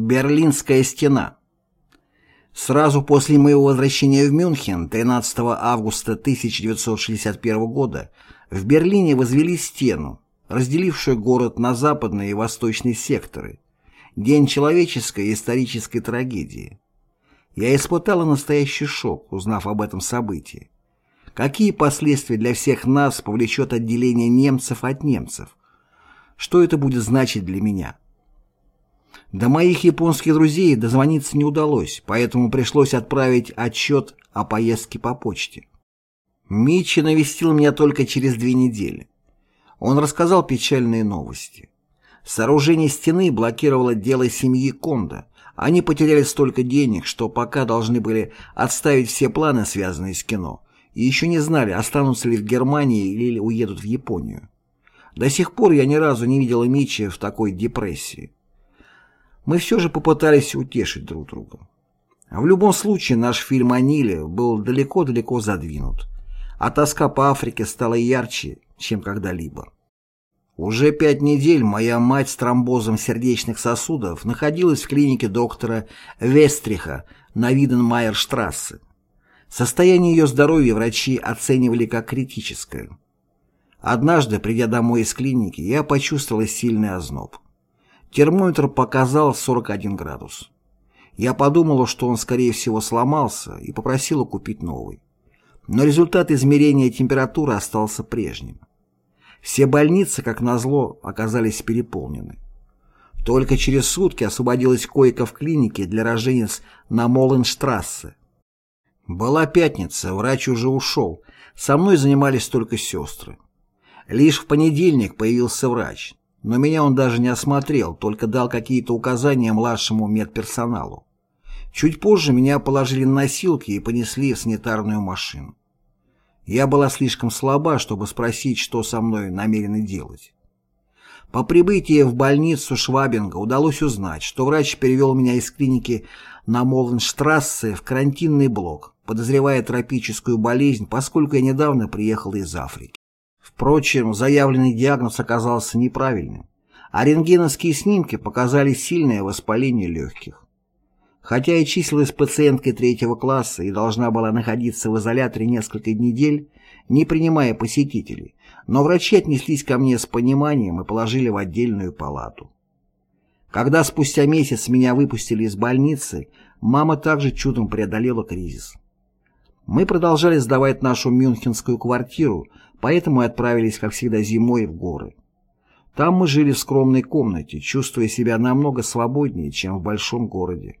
Берлинская стена. Сразу после моего возвращения в Мюнхен 13 августа 1961 года в Берлине возвели стену, разделившую город на западные и восточные секторы. День человеческой и исторической трагедии. Я испытала настоящий шок, узнав об этом событии. Какие последствия для всех нас повлечет отделение немцев от немцев? Что это будет значить для меня? До моих японских друзей дозвониться не удалось, поэтому пришлось отправить отчет о поездке по почте. Митчи навестил меня только через две недели. Он рассказал печальные новости. Сооружение стены блокировало дело семьи Конда. Они потеряли столько денег, что пока должны были отставить все планы, связанные с кино, и еще не знали, останутся ли в Германии или уедут в Японию. До сих пор я ни разу не видела Митчи в такой депрессии. Мы все же попытались утешить друг друга. В любом случае наш фильм о Ниле был далеко-далеко задвинут, а тоска по Африке стала ярче, чем когда-либо. Уже пять недель моя мать с тромбозом сердечных сосудов находилась в клинике доктора Вестриха на Виденмайерштрассе. Состояние ее здоровья врачи оценивали как критическое. Однажды, придя домой из клиники, я почувствовала сильный озноб. Термометр показал 41 градус. Я подумала, что он, скорее всего, сломался, и попросила купить новый. Но результат измерения температуры остался прежним. Все больницы, как назло, оказались переполнены. Только через сутки освободилась койка в клинике для роженец на Моленштрассе. Была пятница, врач уже ушел, со мной занимались только сестры. Лишь в понедельник появился врач, но меня он даже не осмотрел, только дал какие-то указания младшему медперсоналу. Чуть позже меня положили на носилки и понесли в санитарную машину. Я была слишком слаба, чтобы спросить, что со мной намерены делать. По прибытии в больницу Швабинга удалось узнать, что врач перевел меня из клиники на Моленштрассе в карантинный блок, подозревая тропическую болезнь, поскольку я недавно приехала из Африки. Впрочем, заявленный диагноз оказался неправильным, а рентгеновские снимки показали сильное воспаление легких. Хотя я числилась пациенткой третьего класса и должна была находиться в изоляторе несколько недель, не принимая посетителей, но врачи отнеслись ко мне с пониманием и положили в отдельную палату. Когда спустя месяц меня выпустили из больницы, мама также чудом преодолела кризис. Мы продолжали сдавать нашу мюнхенскую квартиру, поэтому и отправились, как всегда, зимой в горы. Там мы жили в скромной комнате, чувствуя себя намного свободнее, чем в большом городе.